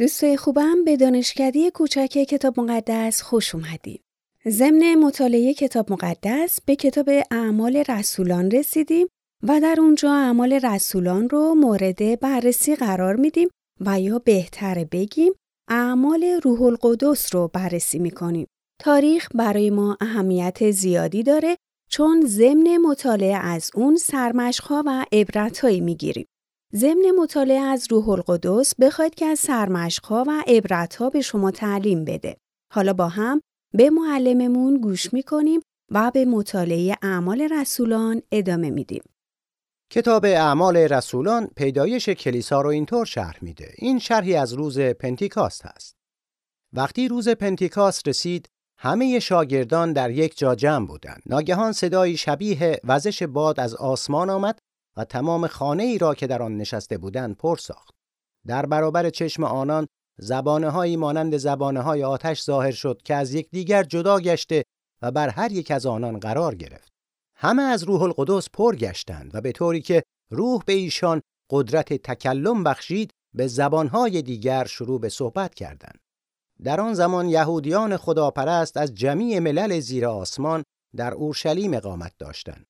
دوستای خوبم به دانشکده کوچک کتاب مقدس خوش اومدید. ضمن مطالعه کتاب مقدس به کتاب اعمال رسولان رسیدیم و در اونجا اعمال رسولان رو مورد بررسی قرار میدیم و یا بهتر بگیم اعمال روح القدس رو بررسی می‌کنیم. تاریخ برای ما اهمیت زیادی داره چون ضمن مطالعه از اون سرمشقها و عبرتهایی می‌گیریم. ضمن مطالعه از روح القدس بخواید که از سرمشقها و عبرتها به شما تعلیم بده. حالا با هم به معلممون گوش می‌کنیم و به مطالعه اعمال رسولان ادامه میدیم. کتاب اعمال رسولان پیدایش کلیسا رو اینطور شرح میده. این شرحی از روز پنتیکاست هست. وقتی روز پنتیکاست رسید، همه شاگردان در یک جا جمع بودند. ناگهان صدایی شبیه وزش باد از آسمان آمد و تمام خانه ای را که در آن نشسته بودند پر ساخت. در برابر چشم آنان زبانه هایی مانند زبانه های آتش ظاهر شد که از یکدیگر جدا گشته و بر هر یک از آنان قرار گرفت. همه از روح القدس پر گشتند و به طوری که روح به ایشان قدرت تکلم بخشید به زبانهای دیگر شروع به صحبت کردند. در آن زمان یهودیان خداپرست از جمیع ملل زیر آسمان در اورشلیم اقامت داشتند.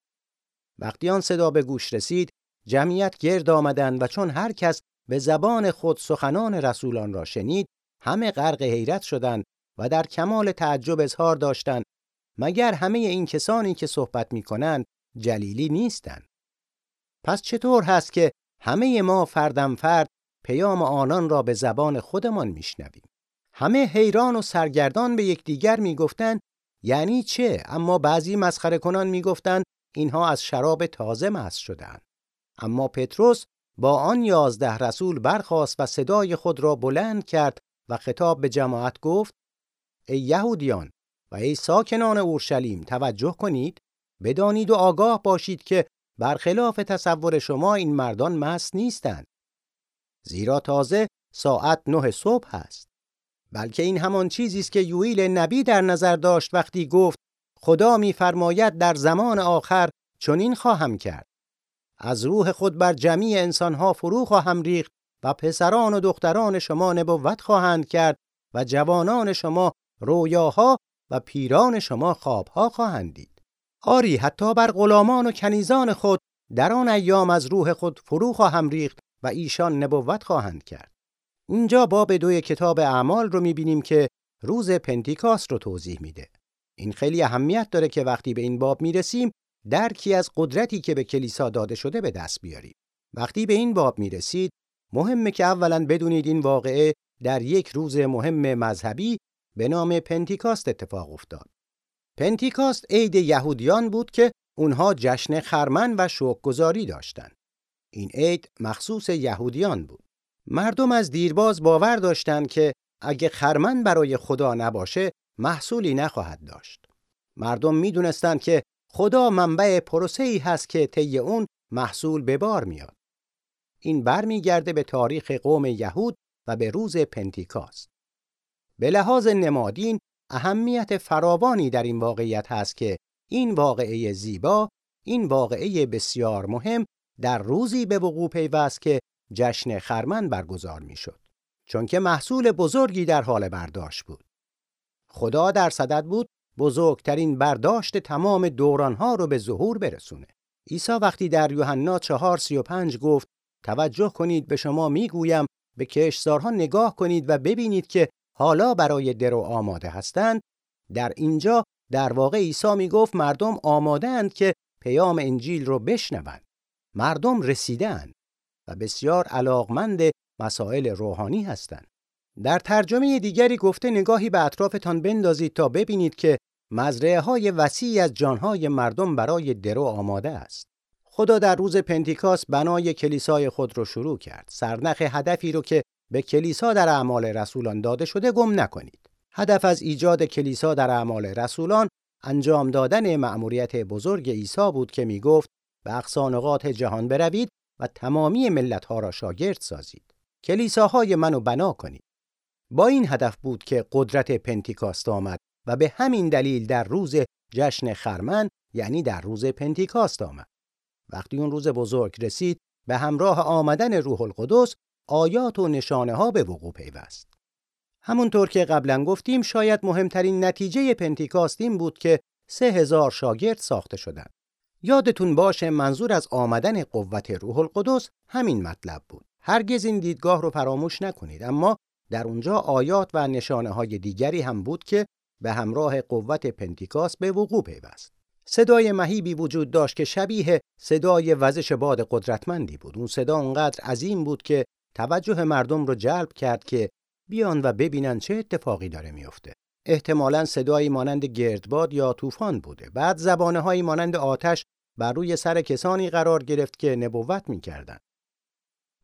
وقتی آن صدا به گوش رسید، جمعیت گرد آمدند و چون هر کس به زبان خود سخنان رسولان را شنید، همه غرق حیرت شدند و در کمال تعجب اظهار داشتند مگر همه این کسانی که صحبت می کنند جلیلی نیستند. پس چطور هست که همه ما فردم فرد پیام آنان را به زبان خودمان میشنویم؟ همه حیران و سرگردان به یکدیگر می‌گفتند یعنی چه اما بعضی مسخره کنان می‌گفتند اینها از شراب تازه مست شدند. اما پتروس با آن یازده رسول برخاست و صدای خود را بلند کرد و خطاب به جماعت گفت ای یهودیان و ای ساکنان اورشلیم توجه کنید. بدانید و آگاه باشید که برخلاف تصور شما این مردان مست نیستند. زیرا تازه ساعت نه صبح است بلکه این همان چیزی است که یوئیل نبی در نظر داشت وقتی گفت خدا میفرماید در زمان آخر چنین خواهم کرد. از روح خود بر جمیع انسانها فرو خواهم ریخت و پسران و دختران شما نبوت خواهند کرد و جوانان شما رویاها و پیران شما خوابها خواهند دید آری حتی بر غلامان و کنیزان خود در آن ایام از روح خود فرو خواهم ریخت و ایشان نبوت خواهند کرد. اینجا باب دوی کتاب اعمال رو می‌بینیم که روز پنتیکاست رو توضیح میده. این خیلی اهمیت داره که وقتی به این باب می‌رسیم درکی از قدرتی که به کلیسا داده شده به دست بیاریم. وقتی به این باب می‌رسید مهمه که اولا بدونید این واقعه در یک روز مهم مذهبی به نام پنتیکاست اتفاق افتاد. پنتیکاست عید یهودیان بود که اونها جشن خرمن و شوکگذاری داشتند. این عید مخصوص یهودیان بود. مردم از دیرباز باور داشتند که اگه خرمن برای خدا نباشه محصولی نخواهد داشت. مردم می‌دونستند که خدا منبع پروسه ای هست که طی اون محصول به بار میاد. این برمیگرده به تاریخ قوم یهود و به روز پنتیکاست. به لحاظ نمادین اهمیت فراوانی در این واقعیت هست که این واقعه زیبا، این واقعه بسیار مهم در روزی به وقوع پیوست که جشن خرمن برگزار می‌شد. چون که محصول بزرگی در حال برداشت بود. خدا در صدد بود بزرگترین برداشت تمام دورانها رو به ظهور برسونه. عیسی وقتی در یوحنا 4:35 گفت توجه کنید به شما می‌گویم به کشتزارها نگاه کنید و ببینید که حالا برای درو آماده هستند. در اینجا در واقع عیسی می‌گفت مردم آماده اند که پیام انجیل رو بشنوند. مردم رسیدند و بسیار علاقمند مسائل روحانی هستند. در ترجمه دیگری گفته نگاهی به اطرافتان بندازید تا ببینید که مزرعه های وسیعی از جانهای مردم برای درو آماده است. خدا در روز پنتیکاس بنای کلیسای خود را شروع کرد. سرنخ هدفی رو که به کلیسا در اعمال رسولان داده شده گم نکنید. هدف از ایجاد کلیسا در اعمال رسولان انجام دادن مأموریت بزرگ عیسی بود که می گفت به اقصانقات جهان بروید و تمامی ملتها را شاگرد سازید. کلیساهای منو بنا کنید. با این هدف بود که قدرت پنتیکاست آمد و به همین دلیل در روز جشن خرمن یعنی در روز پنتیکاست آمد. وقتی اون روز بزرگ رسید به همراه آمدن روح القدس آیات و نشانه ها به وقوع پیوست. همونطور که قبلا گفتیم شاید مهمترین نتیجه پنتیکاست این بود که سه هزار شاگرد ساخته شدند. یادتون باشه منظور از آمدن قوت روح القدس همین مطلب بود. هرگز این دیدگاه رو فراموش نکنید اما در اونجا آیات و نشانه های دیگری هم بود که به همراه قوت پنتیکاست به وقوع پیوست. صدای مهیبی وجود داشت که شبیه صدای وزش باد قدرتمندی بود. اون صدا اونقدر عظیم بود که توجه مردم رو جلب کرد که بیان و ببینن چه اتفاقی داره میفته. احتمالا صدایی مانند گردباد یا طوفان بوده. بعد زبانه هایی مانند آتش بر روی سر کسانی قرار گرفت که نبوت می‌کردند.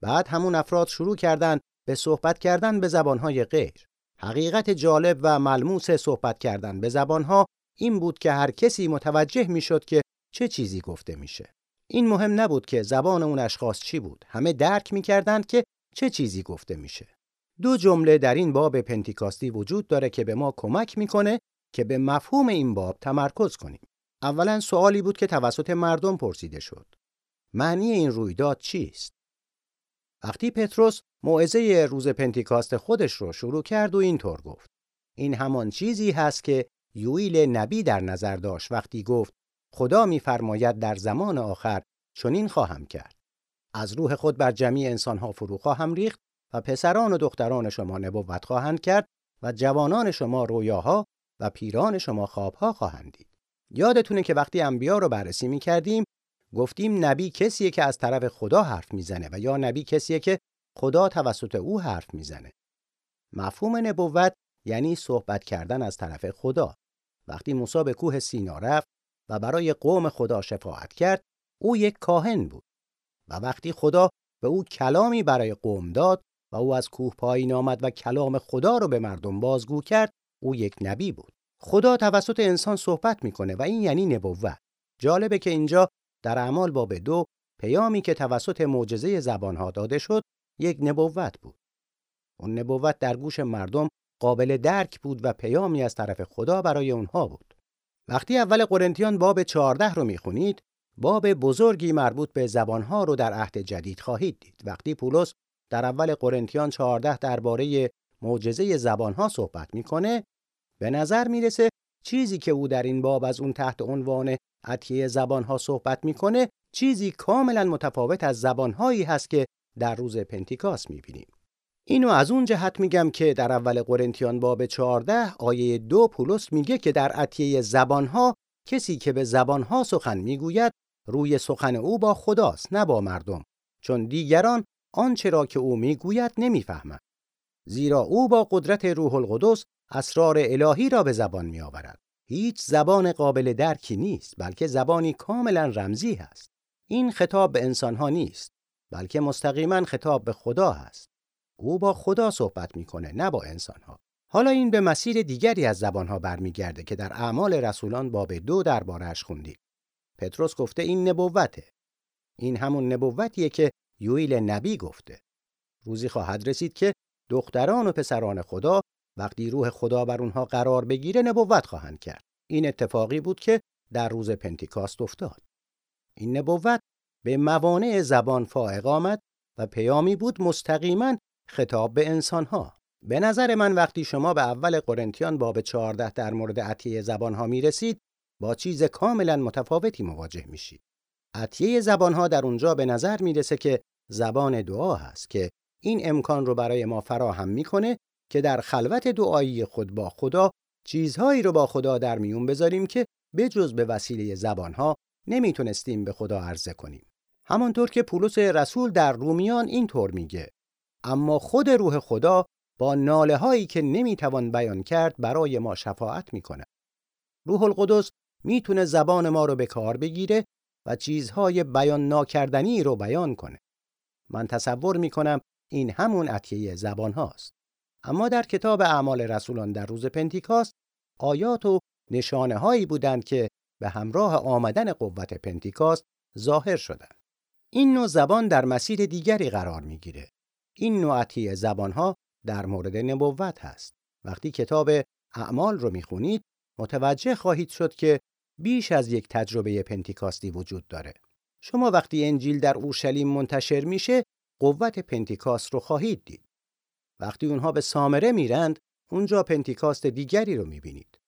بعد همون افراد شروع کردند به صحبت کردن به زبانهای غیر. حقیقت جالب و ملموس صحبت کردن به زبانها این بود که هر کسی متوجه می‌شد که چه چیزی گفته میشه. این مهم نبود که زبان اون اشخاص چی بود. همه درک می‌کردند که چه چیزی گفته میشه. دو جمله در این باب پنتیکاستی وجود داره که به ما کمک می‌کنه که به مفهوم این باب تمرکز کنیم. اولا سوالی بود که توسط مردم پرسیده شد. معنی این رویداد چیست؟ وقتی پتروس موعظه روز پنتیکاست خودش رو شروع کرد و اینطور گفت. این همان چیزی هست که یویل نبی در نظر داشت وقتی گفت خدا میفرماید در زمان آخر چنین خواهم کرد. از روح خود بر جمعی انسانها فرو خواهم ریخت و پسران و دختران شما نبوت خواهند کرد و جوانان شما رویاها و پیران شما خوابها خواهند دید. یادتونه که وقتی انبیا رو بررسی می کردیم گفتیم نبی کسیه که از طرف خدا حرف می‌زنه و یا نبی کسیه که خدا توسط او حرف می‌زنه. مفهوم نبوت یعنی صحبت کردن از طرف خدا. وقتی موسی به کوه سینا رفت و برای قوم خدا شفاعت کرد، او یک کاهن بود. و وقتی خدا به او کلامی برای قوم داد و او از کوه پایین آمد و کلام خدا رو به مردم بازگو کرد، او یک نبی بود. خدا توسط انسان صحبت می‌کنه و این یعنی نبوت. جالبه که اینجا در اعمال باب دو پیامی که توسط معجزه زبانها داده شد یک نبوت بود. اون نبوت در گوش مردم قابل درک بود و پیامی از طرف خدا برای اونها بود. وقتی اول قرنتیان باب 14 رو می‌خونید، باب بزرگی مربوط به زبانها رو در عهد جدید خواهید دید. وقتی پولس در اول قرنتیان 14 درباره معجزه زبانها صحبت می‌کنه، به نظر می‌رسه چیزی که او در این باب از اون تحت عنوان عطیه زبانها صحبت می‌کنه چیزی کاملا متفاوت از زبانهایی هست که در روز پنتیکاس می‌بینیم. اینو از اون جهت میگم که در اول قرنتیان باب 14 آیه دو پولس میگه که در عطیه زبانها کسی که به زبانها سخن می‌گوید روی سخن او با خداست نه با مردم. چون دیگران آنچه را که او می‌گوید نمی‌فهمند. زیرا او با قدرت روح القدس اسرار الهی را به زبان میآورد. هیچ زبان قابل درکی نیست بلکه زبانی کاملا رمزی هست. این خطاب به انسانها نیست. بلکه مستقیما خطاب به خدا هست. او با خدا صحبت می‌کنه نه با انسانها. حالا این به مسیر دیگری از زبانها برمیگرده که در اعمال رسولان باب دو دربارهش خوندید پتروس گفته این نبوته. این همون نبوتیه که یویل نبی گفته. روزی خواهد رسید که دختران و پسران خدا وقتی روح خدا بر اونها قرار بگیره نبوت خواهند کرد. این اتفاقی بود که در روز پنتیکاست افتاد. این نبوت به موانع زبان فائق آمد و پیامی بود مستقیما خطاب به انسانها به نظر من وقتی شما به اول قرنتیان باب 14 در مورد عطیه زبانها می رسید با چیز کاملا متفاوتی مواجه میشید. عطیه زبانها در اونجا به نظر می‌رسه که زبان دعا هست که این امکان رو برای ما فراهم می‌کنه که در خلوت دعایی خود با خدا چیزهایی رو با خدا در میون بذاریم که بجز به وسیله زبانها نمی‌تونستیم به خدا عرضه کنیم. همانطور که پولس رسول در رومیان اینطور میگه اما خود روح خدا با ناله هایی که نمی‌توان بیان کرد برای ما شفاعت می‌کنه. روح القدس می‌تونه زبان ما رو به کار بگیره و چیزهای بیان ناکردنی رو بیان کنه. من تصور می‌کنم این همون عطیه زبان هاست. اما در کتاب اعمال رسولان در روز پنتیکاست آیات و نشانه هایی بودند که به همراه آمدن قوت پنتیکاست ظاهر شدند. این نوع زبان در مسیر دیگری قرار می‌گیره. این نوعتی زبان ها در مورد نبوت هست. وقتی کتاب اعمال رو می‌خونید متوجه خواهید شد که بیش از یک تجربه پنتیکاستی وجود داره. شما وقتی انجیل در اورشلیم منتشر میشه قوت پنتیکاست رو خواهید دید. وقتی اونها به سامره میرند اونجا پنتیکاست دیگری رو می‌بینید.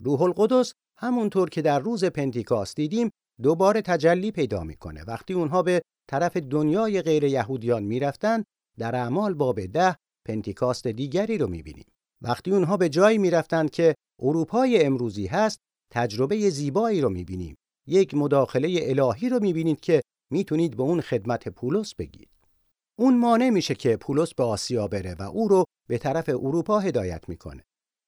روح القدس همونطور که در روز پنتیکاست دیدیم دوباره تجلی پیدا می‌کنه. وقتی اونها به طرف دنیای غیر یهودیان می‌رفتن در اعمال باب ده پنتیکاست دیگری رو می‌بینیم. وقتی اونها به جایی می‌رفتند که اروپای امروزی هست تجربه زیبایی رو می‌بینیم. یک مداخله الهی رو می‌بینید که می‌تونید به اون خدمت پولس بگید. اون مانع میشه که پولس به آسیا بره و او رو به طرف اروپا هدایت می‌کنه.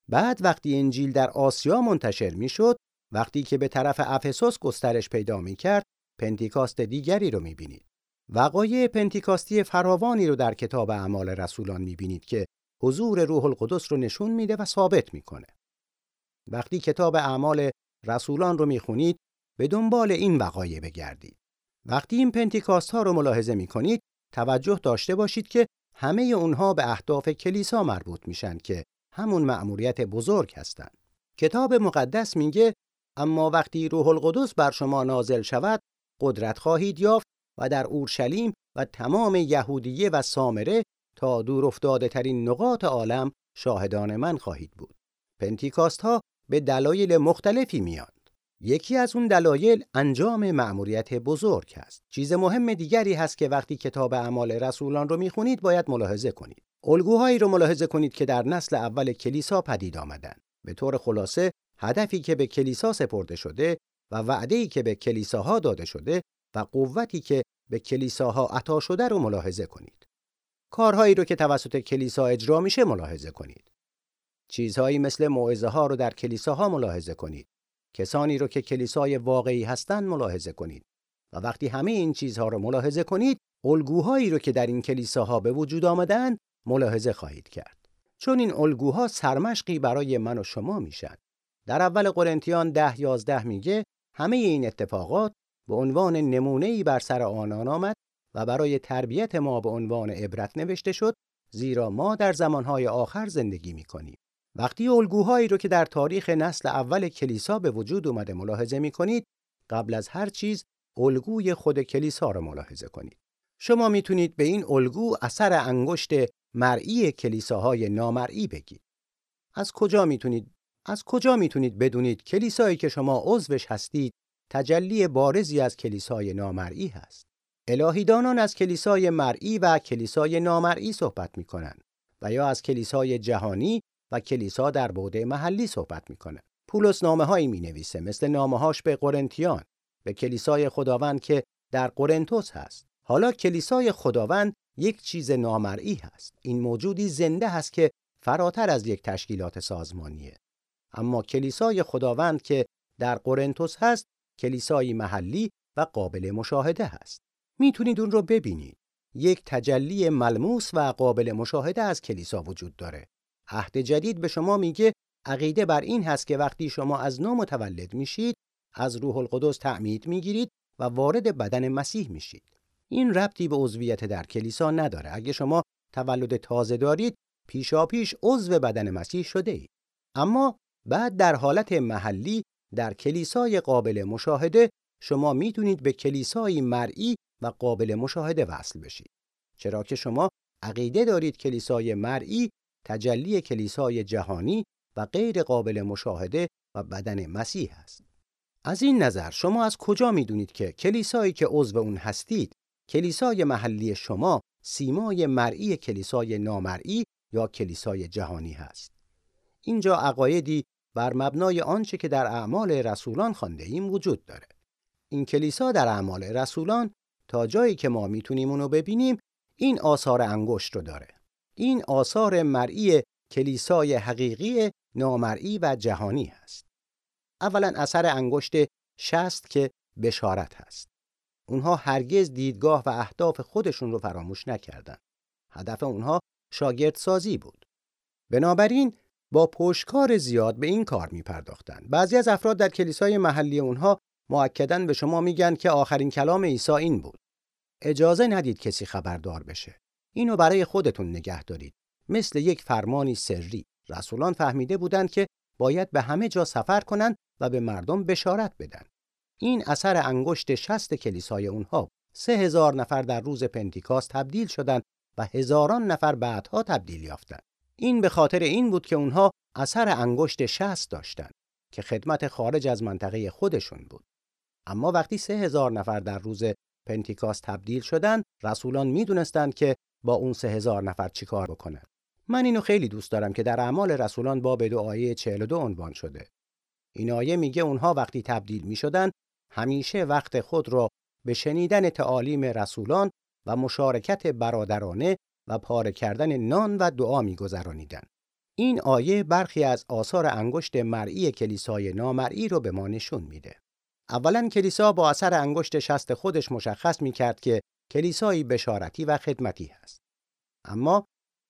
بعد وقتی انجیل در آسیا منتشر می‌شد، وقتی که به طرف افسوس گسترش پیدا می‌کرد، پنتیکاست دیگری رو می‌بینید. وقایع پنتیکاستی فراوانی رو در کتاب اعمال رسولان می‌بینید که حضور روح القدس رو نشون میده و ثابت می‌کنه. وقتی کتاب اعمال رسولان رو می‌خونید به دنبال این وقایع بگردید. وقتی این پنتیکاست ها رو ملاحظه می‌کنید توجه داشته باشید که همه اونها به اهداف کلیسا مربوط میشن که همون مأموریت بزرگ هستند. کتاب مقدس میگه اما وقتی روح القدس بر شما نازل شود قدرت خواهید یافت و در اورشلیم و تمام یهودیه و سامره تا دور افتاده ترین نقاط عالم شاهدان من خواهید بود. پنتیکاست ها به دلایل مختلفی میاد. یکی از اون دلایل انجام مأموریت بزرگ است. چیز مهم دیگری هست که وقتی کتاب اعمال رسولان رو می‌خونید باید ملاحظه کنید. الگوهایی رو ملاحظه کنید که در نسل اول کلیسا پدید آمدن. به طور خلاصه هدفی که به کلیسا سپرده شده و وعده‌ای که به کلیساها داده شده و قوتی که به کلیساها عطا شده رو ملاحظه کنید. کارهایی رو که توسط کلیسا اجرا میشه ملاحظه کنید. چیزهایی مثل موعظه ها رو در کلیساها ملاحظه کنید. کسانی رو که کلیسای واقعی هستند ملاحظه کنید. و وقتی همه این چیزها رو ملاحظه کنید، الگوهایی رو که در این کلیساها به وجود آمدن ملاحظه خواهید کرد. چون این الگوها سرمشقی برای من و شما میشن. در اول قرنتیان ده یازده میگه همه این اتفاقات به عنوان نمونه‌ای بر سر آنان آمد و برای تربیت ما به عنوان عبرت نوشته شد زیرا ما در زمانهای آخر زندگی می‌کنیم. وقتی الگوهایی رو که در تاریخ نسل اول کلیسا به وجود اومده ملاحظه می کنید قبل از هر چیز الگوی خود کلیسا رو ملاحظه کنید شما می‌تونید به این الگو اثر انگشت مرئی کلیساهای نامرئی بگید از کجا می‌تونید از کجا می‌تونید بدونید کلیسایی که شما عضوش هستید تجلی بارزی از کلیسای نامرئی هست الهیدانان از کلیسای مرئی و کلیسای نامرئی صحبت می‌کنند و یا از کلیسای جهانی و کلیسا در بوده محلی صحبت می‌کنه. پولس نامه هایی می نویسه مثل نامه هاش به قرنتیان به کلیسای خداوند که در قرنتوس هست. حالا کلیسای خداوند یک چیز نامرئی هست. این موجودی زنده هست که فراتر از یک تشکیلات سازمانیه. اما کلیسای خداوند که در قرنتوس هست کلیسای محلی و قابل مشاهده هست. می‌تونید اون رو ببینید. یک تجلی ملموس و قابل مشاهده از کلیسا وجود داره. عهد جدید به شما میگه عقیده بر این هست که وقتی شما از نو متولد میشید از روح القدس تعمید می‌گیرید و وارد بدن مسیح میشید این ربطی به عضویت در کلیسا نداره اگه شما تولد تازه دارید پیشا پیش عضو بدن مسیح شده اید اما بعد در حالت محلی در کلیسای قابل مشاهده شما می‌تونید به کلیسای مرئی و قابل مشاهده وصل بشید چرا که شما عقیده دارید کلیسای مرئی تجلی کلیسای جهانی و غیر قابل مشاهده و بدن مسیح است. از این نظر شما از کجا می‌دونید که کلیسایی که عضو اون هستید کلیسای محلی شما سیمای مرئی کلیسای نامرئی یا کلیسای جهانی هست اینجا عقایدی بر مبنای آنچه که در اعمال رسولان خوانده ایم وجود داره این کلیسا در اعمال رسولان تا جایی که ما می‌تونیم اونو ببینیم این آثار انگشت رو داره این آثار مرئی کلیسای حقیقی نامرئی و جهانی است. اولا اثر انگشت شست که بشارت هست. اونها هرگز دیدگاه و اهداف خودشون رو فراموش نکردند. هدف اونها شاگردسازی بود. بنابراین با پشکار زیاد به این کار می پرداختن. بعضی از افراد در کلیسای محلی اونها معکدن به شما میگن که آخرین کلام عیسی این بود. اجازه ندید کسی خبردار بشه. اینو برای خودتون نگه دارید مثل یک فرمانی سری رسولان فهمیده بودند که باید به همه جا سفر کنند و به مردم بشارت بدن این اثر انگشت شست کلیسای اونها سه هزار نفر در روز پنتیکاست تبدیل شدند و هزاران نفر بعدها تبدیل یافتند. این به خاطر این بود که اونها اثر انگشت شست داشتند که خدمت خارج از منطقه خودشون بود. اما وقتی سه هزار نفر در روز پنتیکاست تبدیل شدند، رسولان می‌دونستند که با اون سه هزار نفر چیکار بکنند. من اینو خیلی دوست دارم که در اعمال رسولان باب دو آیه 42 عنوان شده. این آیه میگه اونها وقتی تبدیل می‌شدن همیشه وقت خود را به شنیدن تعالیم رسولان و مشارکت برادرانه و پاره کردن نان و دعا میگذرانیدند. این آیه برخی از آثار انگشت مرئی کلیسای نامرئی رو به ما نشون میده. اولا کلیسا با اثر انگشت شست خودش مشخص می‌کرد که کلیسایی بشارتی و خدمتی هست. اما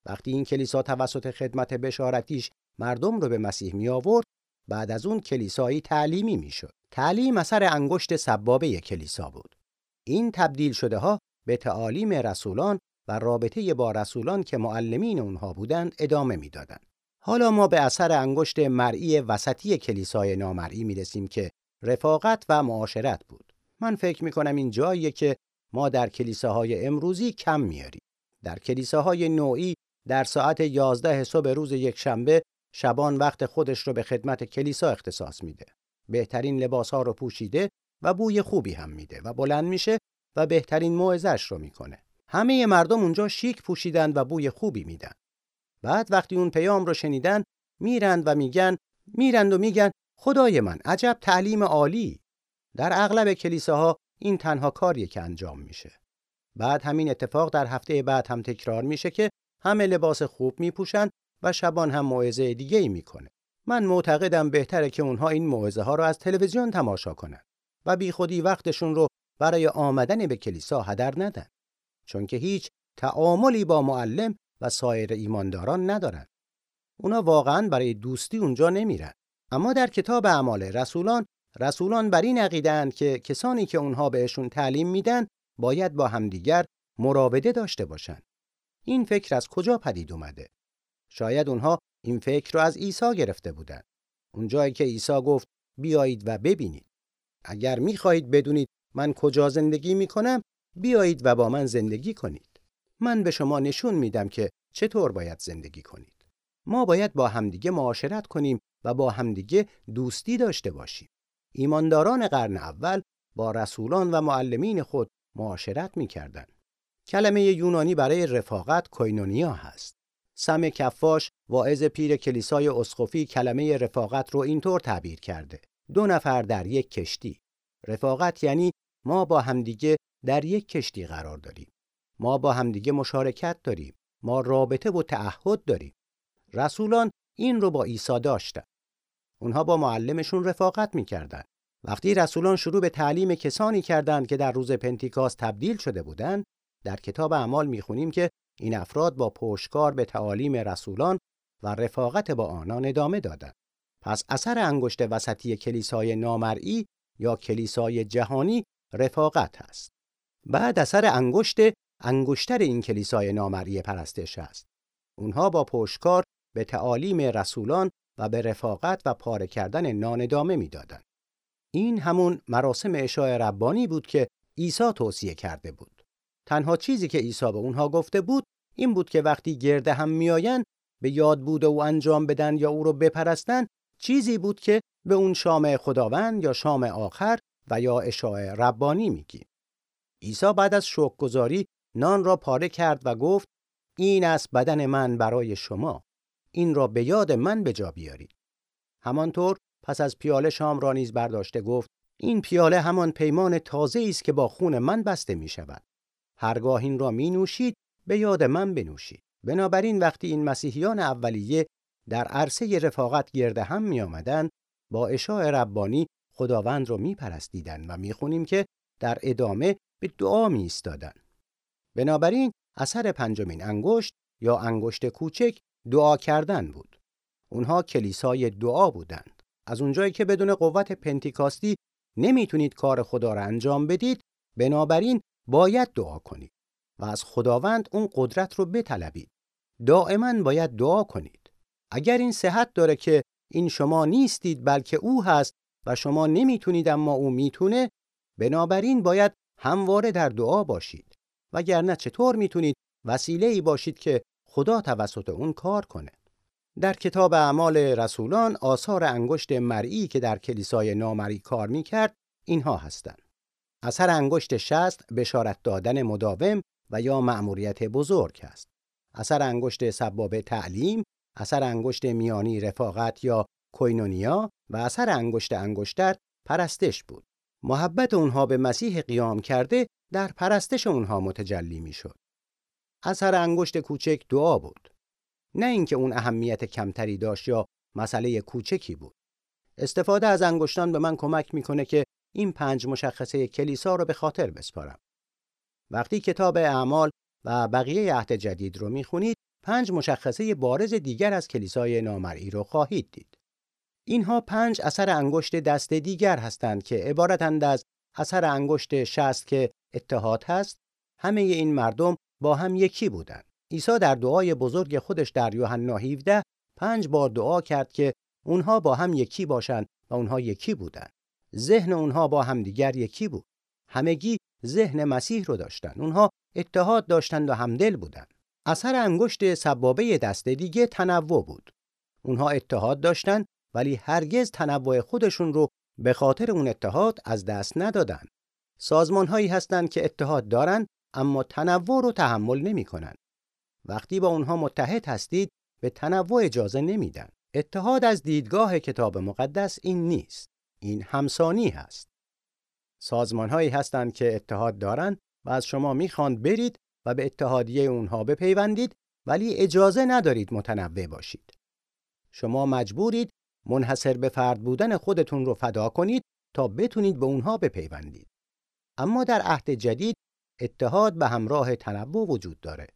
وقتی این کلیسا توسط خدمت بشارتیش مردم رو به مسیح می آورد بعد از اون کلیسایی تعلیمی می‌شد. تعلیم اثر انگشت سبابه کلیسا بود. این تبدیل شده ها به تعالیم رسولان و رابطه با رسولان که معلمین اونها بودند ادامه می‌دادند. حالا ما به اثر انگشت مرئی وسطی کلیسای نامرئی می‌رسیم که رفاقت و معاشرت بود. من فکر می‌کنم این جاییه که ما در کلیساهای امروزی کم میاریم. در کلیساهای نوعی در ساعت 11 صبح روز یک شنبه شبان وقت خودش رو به خدمت کلیسا اختصاص میده. بهترین لباس ها رو پوشیده و بوی خوبی هم میده و بلند میشه و بهترین موعظش رو می‌کنه. همه مردم اونجا شیک پوشیدن و بوی خوبی میدن. بعد وقتی اون پیام رو شنیدن میرند و میگن میرند و میگن خدای من عجب تعلیم عالی. در اغلب کلیساها این تنها کاریه که انجام میشه. بعد همین اتفاق در هفته بعد هم تکرار میشه که همه لباس خوب میپوشن و شبان هم موعظه دیگه ای می‌کنه. من معتقدم بهتره که اونها این موعظه ها رو از تلویزیون تماشا کنن و بیخودی وقتشون رو برای آمدن به کلیسا هدر ندن. چون که هیچ تعاملی با معلم و سایر ایمانداران ندارن اونا واقعا برای دوستی اونجا نمیرن اما در کتاب اعمال رسولان رسولان بر این عقیده‌اند که کسانی که اونها بهشون تعلیم میدن باید با همدیگر مراوده داشته باشند. این فکر از کجا پدید اومده؟ شاید اونها این فکر رو از عیسی گرفته بودند. اونجایی که عیسی گفت بیایید و ببینید. اگر می‌خواهید بدونید من کجا زندگی می‌کنم بیایید و با من زندگی کنید. من به شما نشون میدم که چطور باید زندگی کنید. ما باید با همدیگه معاشرت کنیم و با همدیگه دوستی داشته باشیم. ایمانداران قرن اول با رسولان و معلمین خود معاشرت می‌کردند. کلمه یونانی برای رفاقت کوینونیا هست. سم کفاش واعظ پیر کلیسای اسقفی کلمه رفاقت رو اینطور تعبیر کرده. دو نفر در یک کشتی. رفاقت یعنی ما با همدیگه در یک کشتی قرار داریم. ما با همدیگه مشارکت داریم. ما رابطه و تعهد داریم. رسولان این رو با عیسی داشتن. اونها با معلمشون رفاقت می‌کردند. وقتی رسولان شروع به تعلیم کسانی کردند که در روز پنتیکاست تبدیل شده بودند، در کتاب اعمال می‌خونیم که این افراد با پشتکار به تعالیم رسولان و رفاقت با آنان ادامه دادند. پس اثر انگشت وسطی کلیسای نامرئی یا کلیسای جهانی رفاقت است. بعد اثر انگشت انگشتر این کلیسای نامرئی پرستش است. اونها با پشتکار به تعالیم رسولان و به رفاقت و پاره کردن نان ادامه می‌دادند. این همون مراسم اشاع ربانی بود که عیسی توصیه کرده بود. تنها چیزی که عیسی به اونها گفته بود این بود که وقتی گرده هم میآیند به یاد بوده و انجام بدن یا او رو بپرستن چیزی بود که به اون شام خداوند یا شام آخر و یا اشاع ربانی میگیم. عیسی بعد از شکرگزاری نان را پاره کرد و گفت این است بدن من برای شما. این را به یاد من به جا بیارید. همانطور پس از پیاله شام را نیز برداشته گفت این پیاله همان پیمان تازه است که با خون من بسته می شود. هرگاه این را می نوشید به یاد من بنوشید. بنابراین وقتی این مسیحیان اولیه در عرصه رفاقت گرده هم می آمدن با اشاع ربانی خداوند را می پرستیدن و می خونیم که در ادامه به دعا می ایستادن. بنابراین اثر پنجمین انگشت یا انگشت کوچک دعا کردن بود. اونها کلیسای دعا بودند. از اونجایی که بدون قوت پنتیکاستی نمی‌تونید کار خدا را انجام بدید، بنابراین باید دعا کنید و از خداوند اون قدرت رو بطلبید. دائما باید دعا کنید. اگر این صحت داره که این شما نیستید بلکه او هست و شما نمی‌تونید اما او می‌تونه، بنابراین باید همواره در دعا باشید. وگرنه چطور می‌تونید وسیله ای باشید که خدا توسط اون کار کنه؟ در کتاب اعمال رسولان آثار انگشت مرئی که در کلیسای نامری کار می‌کرد اینها هستند. اثر انگشت شست بشارت دادن مداوم و یا مأموریت بزرگ است. اثر انگشت سبابه تعلیم اثر انگشت میانی رفاقت یا کوینونیا و اثر انگشت انگشتر پرستش بود. محبت اونها به مسیح قیام کرده در پرستش اونها متجلی می‌شد. اثر انگشت کوچک دعا بود. نه اینکه اون اهمیت کمتری داشت یا مسئله کوچکی بود. استفاده از انگشتان به من کمک می‌کنه که این پنج مشخصه کلیسا رو به خاطر بسپارم. وقتی کتاب اعمال و بقیه عهد جدید رو می‌خونید پنج مشخصه بارز دیگر از کلیسای نامرئی رو خواهید دید. اینها پنج اثر انگشت دست دیگر هستند که عبارتند از اثر انگشت شست که اتحاد هست. همه این مردم با هم یکی بودند. عیسی در دعای بزرگ خودش در یوحنا 17 پنج بار دعا کرد که اونها با هم یکی باشند و اونها یکی بودند. ذهن اونها با هم دیگر یکی بود. همگی ذهن مسیح رو داشتند. اونها اتحاد داشتند و همدل بودند. اثر انگشت سبابه دست دیگه تنوع بود. اونها اتحاد داشتند ولی هرگز تنوع خودشون رو به خاطر اون اتحاد از دست ندادن. سازمان هایی هستند که اتحاد دارند اما تنوع رو تحمل نمی کنن. وقتی با اونها متحد هستید به تنوع اجازه نمیدن. اتحاد از دیدگاه کتاب مقدس این نیست. این همسانی هست. سازمان هایی هستند که اتحاد دارند و از شما می‌خواند برید و به اتحادیه اونها بپیوندید ولی اجازه ندارید متنوع باشید. شما مجبورید منحصر به فرد بودن خودتون رو فدا کنید تا بتونید به اونها بپیوندید. اما در عهد جدید اتحاد به همراه تنوع وجود داره.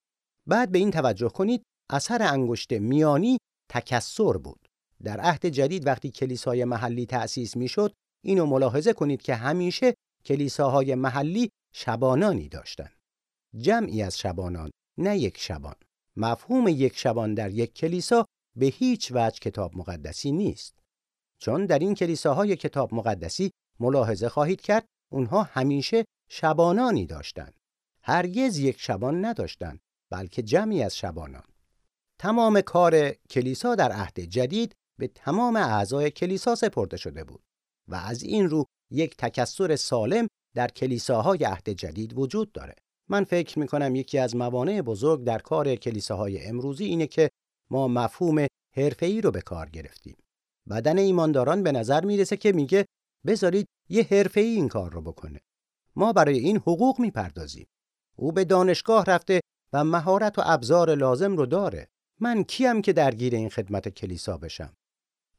بعد به این توجه کنید اثر انگشت میانی تکسر بود. در عهد جدید وقتی کلیسای محلی تأسیس می‌شد، اینو ملاحظه کنید که همیشه کلیساهای محلی شبانانی داشتند. جمعی از شبانان، نه یک شبان. مفهوم یک شبان در یک کلیسا به هیچ وجه کتاب مقدسی نیست. چون در این کلیساهای کتاب مقدسی ملاحظه خواهید کرد اونها همیشه شبانانی داشتند. هرگز یک شبان نداشتند بلکه جمعی از شبانان. تمام کار کلیسا در عهد جدید به تمام اعضای کلیسا سپرده شده بود و از این رو یک تکسر سالم در کلیساهای عهد جدید وجود داره. من فکر می کنم یکی از موانع بزرگ در کار کلیساهای امروزی اینه که ما مفهوم حرفه‌ای رو به کار گرفتیم. بدن ایمانداران به نظر می‌رسه که میگه بذارید یه حرفه‌ای این کار رو بکنه. ما برای این حقوق می‌پردازیم. او به دانشگاه رفته و مهارت و ابزار لازم رو داره. من کیم که درگیر این خدمت کلیسا بشم؟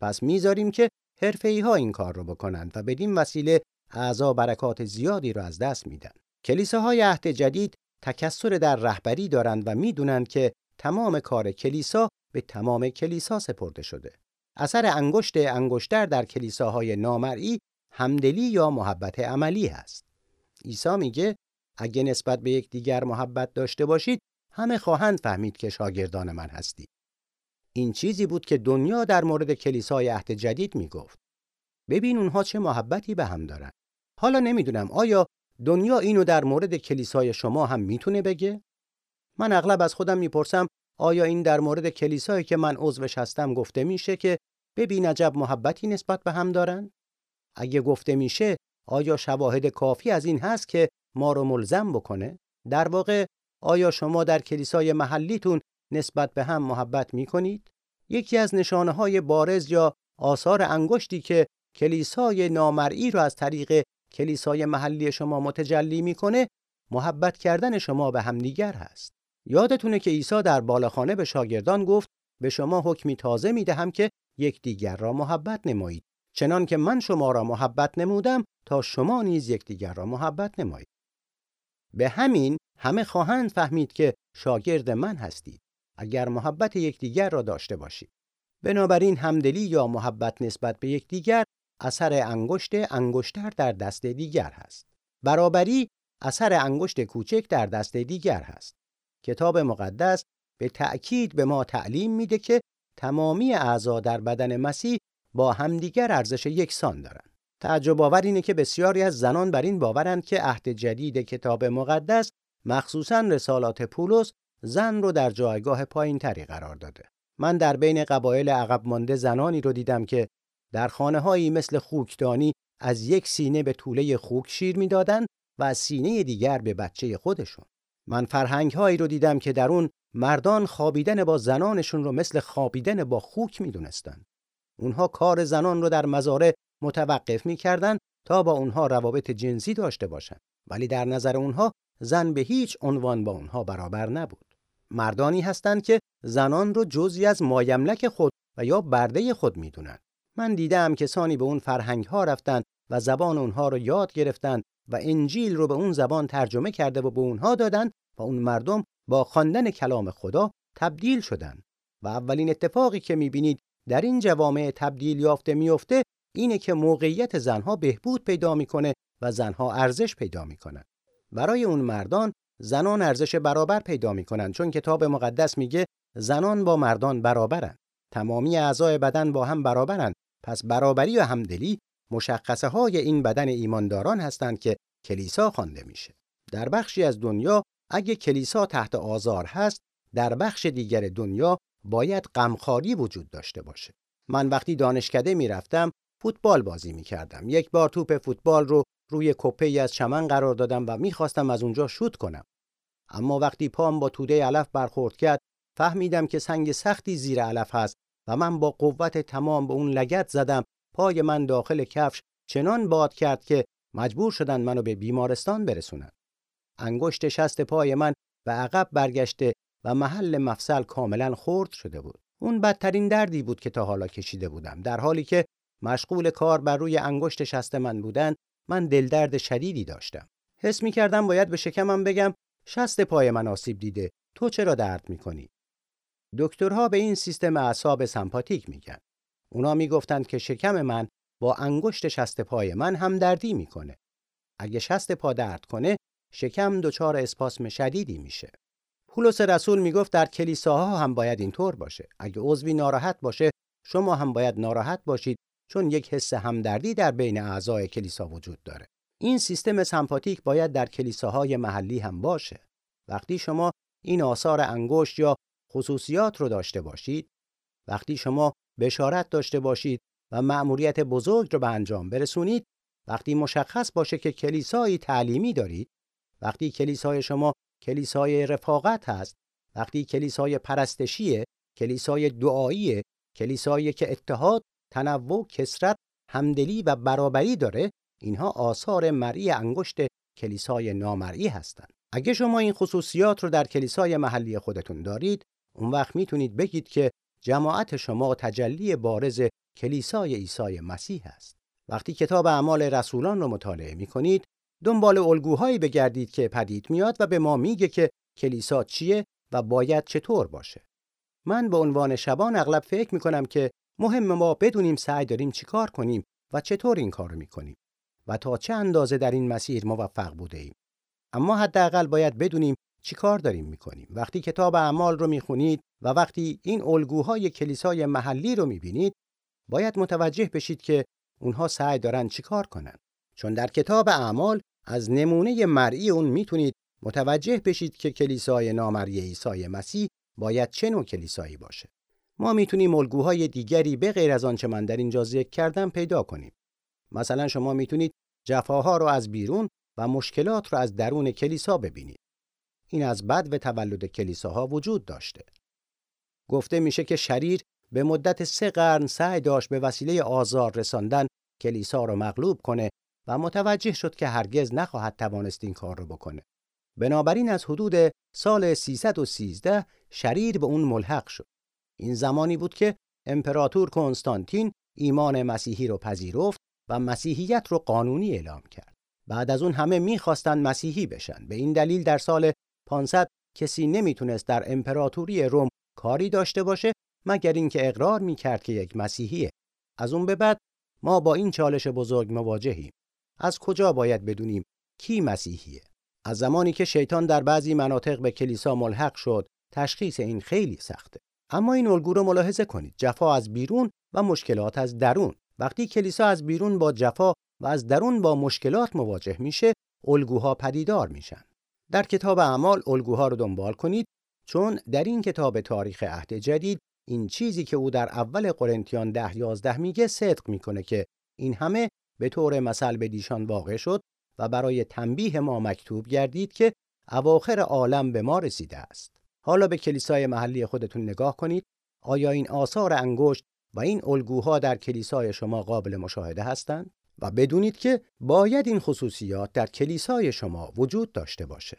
پس می‌ذاریم که حرفه‌ای ها این کار رو بکنند و بدین وسیله اعضا برکات زیادی رو از دست میدن. کلیساهای عهد جدید تکسر در رهبری دارند و می‌دونند که تمام کار کلیسا به تمام کلیسا سپرده شده. اثر انگشت انگشتر در کلیساهای نامرئی همدلی یا محبت عملی است. عیسی میگه اگه نسبت به یکدیگر محبت داشته باشید همه خواهند فهمید که شاگردان من هستید. این چیزی بود که دنیا در مورد کلیسای عهد جدید می‌گفت. ببین اونها چه محبتی به هم دارن. حالا نمی‌دونم آیا دنیا اینو در مورد کلیسای شما هم می‌تونه بگه؟ من اغلب از خودم می‌پرسم آیا این در مورد کلیسایی که من عضوش هستم گفته میشه که ببین عجب محبتی نسبت به هم دارن؟ اگه گفته میشه آیا شواهد کافی از این هست که ما رو ملزم بکنه؟ در واقع آیا شما در کلیسای محلیتون نسبت به هم محبت می‌کنید؟ یکی از نشانه های بارز یا آثار انگشتی که کلیسای نامرئی رو از طریق کلیسای محلی شما متجلی می‌کنه محبت کردن شما به همدیگر هست. یادتونه که عیسی در بالاخانه به شاگردان گفت به شما حکمی تازه می‌دهم که یکدیگر را محبت نمایید. چنان که من شما را محبت نمودم تا شما نیز یکدیگر را محبت نمایید. به همین همه خواهند فهمید که شاگرد من هستید. اگر محبت یکدیگر را داشته باشید. بنابراین همدلی یا محبت نسبت به یکدیگر اثر انگشت انگشتر در دست دیگر هست. برابری اثر انگشت کوچک در دست دیگر هست. کتاب مقدس به تأکید به ما تعلیم میده که تمامی اعضا در بدن مسیح با همدیگر ارزش یکسان دارند. تعجب آور اینه که بسیاری از زنان بر این باورند که عهد جدید کتاب مقدس مخصوصا رسالات پولس زن رو در جایگاه پایین تری قرار داده. من در بین قبایل عقب مانده زنانی رو دیدم که در خانه هایی مثل خوکدانی از یک سینه به طوله خوک شیر می‌دادن و از سینه دیگر به بچه خودشون. من فرهنگ هایی رو دیدم که در اون مردان خوابیدن با زنانشون رو مثل خوابیدن با خوک می‌دونستن. اونها کار زنان رو در مزارع متوقف می‌کردن تا با اونها روابط جنسی داشته باشند. ولی در نظر اونها زن به هیچ عنوان با اونها برابر نبود. مردانی هستند که زنان رو جزی از مایملک خود و یا برده خود می‌دونن. من دیدم کسانی به اون فرهنگ ها رفتن و زبان اونها رو یاد گرفتن و انجیل رو به اون زبان ترجمه کرده و به اونها دادن و اون مردم با خواندن کلام خدا تبدیل شدن. و اولین اتفاقی که می‌بینید در این جوامع تبدیل یافته میفته اینه که موقعیت زنها بهبود پیدا می‌کنه و زنها ارزش پیدا می‌کنن. برای اون مردان زنان ارزش برابر پیدا می‌کنن چون کتاب مقدس میگه زنان با مردان برابرن. تمامی اعضای بدن با هم برابرن. پس برابری و همدلی مشخصه های این بدن ایمانداران هستند که کلیسا خوانده میشه. در بخشی از دنیا اگه کلیسا تحت آزار هست در بخش دیگر دنیا باید غمخواری وجود داشته باشه. من وقتی دانشکده می‌رفتم فوتبال بازی می‌کردم. یک بار توپ فوتبال رو روی کپه از چمن قرار دادم و می‌خواستم از اونجا شوت کنم. اما وقتی پام با توده علف برخورد کرد فهمیدم که سنگ سختی زیر علف هست و من با قوت تمام به اون لگت زدم پای من داخل کفش چنان باد کرد که مجبور شدن منو به بیمارستان برسونن انگشت شست پای من به عقب برگشته و محل مفصل کاملا خرد شده بود. اون بدترین دردی بود که تا حالا کشیده بودم در حالی که مشغول کار بر روی انگشت شست من بودن من دلدرد شدیدی داشتم. حس می کردم باید به شکمم بگم شست پای من آسیب دیده تو چرا درد می کنی؟ دکترها به این سیستم اعصاب سمپاتیک میگن. اونا می‌گفتند که شکم من با انگشت شست پای من هم دردی می‌کنه. اگه شست پا درد کنه شکم دچار اسپاسم شدیدی میشه. پولس رسول می‌گفت در کلیساها هم باید اینطور باشه. اگه عضوی ناراحت باشه شما هم باید ناراحت باشید چون یک حس همدردی در بین اعضای کلیسا وجود داره. این سیستم سمپاتیک باید در کلیساهای محلی هم باشه. وقتی شما این آثار انگشت یا خصوصیات رو داشته باشید وقتی شما بشارت داشته باشید و مأموریت بزرگ رو به انجام برسونید. وقتی مشخص باشه که کلیسایی تعلیمی دارید وقتی کلیسای شما کلیسای رفاقت هست وقتی کلیسای پرستشیه کلیسای دعایی کلیسایی که اتحاد تنوع کسرت همدلی و برابری داره اینها آثار مرئی انگشت کلیسای نامرئی هستند. اگه شما این خصوصیات رو در کلیسای محلی خودتون دارید اون وقت می‌تونید بگید که جماعت شما تجلی بارز کلیسای عیسی مسیح است. وقتی کتاب اعمال رسولان رو مطالعه می‌کنید دنبال الگوهایی بگردید که پدید میاد و به ما میگه که کلیسا چیه و باید چطور باشه. من به عنوان شبان اغلب فکر می‌کنم که مهم ما بدونیم سعی داریم چیکار کنیم و چطور این کار می‌کنیم و تا چه اندازه در این مسیر موفق بوده ایم. اما حداقل باید بدونیم چیکار داریم می‌کنیم؟ وقتی کتاب اعمال رو می‌خونید و وقتی این الگوهای کلیسای محلی رو می‌بینید باید متوجه بشید که اونها سعی دارن چیکار کنن. چون در کتاب اعمال از نمونه مرئی اون می‌تونید متوجه بشید که کلیسای نامرئی عیسی مسیح باید چه نوع کلیسایی باشه. ما می‌تونیم الگوهای دیگری به غیر از آنچه من در اینجا ذکر کردم پیدا کنیم. مثلا شما می‌تونید جفاها رو از بیرون و مشکلات رو از درون کلیسا ببینید. این از بد و تولد کلیساها وجود داشته گفته میشه که شریر به مدت سه قرن سعی داشت به وسیله آزار رساندن کلیسا رو مغلوب کنه و متوجه شد که هرگز نخواهد توانست این کار رو بکنه. بنابراین از حدود سال 313 شریر به اون ملحق شد. این زمانی بود که امپراتور کنستانتین ایمان مسیحی رو پذیرفت و مسیحیت رو قانونی اعلام کرد. بعد از اون همه می‌خواستند مسیحی بشن. به این دلیل در سال 500 کسی نمی‌تونست در امپراتوری روم کاری داشته باشه مگر اینکه اقرار می‌کرد که یک مسیحیه. از اون به بعد ما با این چالش بزرگ مواجهیم. از کجا باید بدونیم کی مسیحیه؟ از زمانی که شیطان در بعضی مناطق به کلیسا ملحق شد، تشخیص این خیلی سخته. اما این الگو رو ملاحظه کنید. جفا از بیرون و مشکلات از درون. وقتی کلیسا از بیرون با جفا و از درون با مشکلات مواجه میشه الگوها پدیدار میشن در کتاب اعمال الگوها رو دنبال کنید چون در این کتاب تاریخ عهد جدید این چیزی که او در اول قرنتیان ده یازده میگه صدق می‌کنه که این همه به طور مثل به دیشان واقع شد و برای تنبیه ما مکتوب گردید که اواخر عالم به ما رسیده است. حالا به کلیسای محلی خودتون نگاه کنید. آیا این آثار انگشت و این الگوها در کلیسای شما قابل مشاهده هستند؟ و بدونید که باید این خصوصیات در کلیسای شما وجود داشته باشه.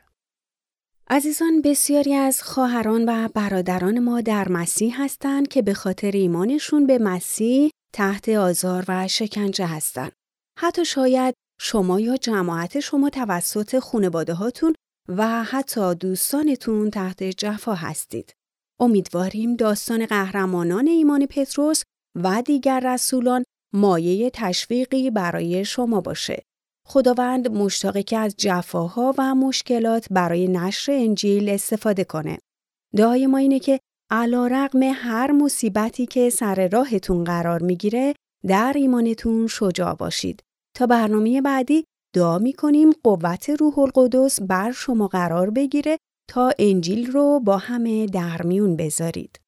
عزیزان بسیاری از خواهران و برادران ما در مسیح هستند که به خاطر ایمانشون به مسیح تحت آزار و شکنجه هستند. حتی شاید شما یا جماعت شما توسط خانواده هاتون و حتی دوستانتون تحت جفا هستید. امیدواریم داستان قهرمانان ایمان پتروس و دیگر رسولان مایه تشویقی برای شما باشه. خداوند مشتاقه که از جفاها و مشکلات برای نشر انجیل استفاده کنه. دعای ما اینه که علا رقم هر مصیبتی که سر راهتون قرار می‌گیره در ایمانتون شجاع باشید. تا برنامه بعدی دعا می کنیم قوت روح القدس بر شما قرار بگیره تا انجیل رو با همه در میون بذارید.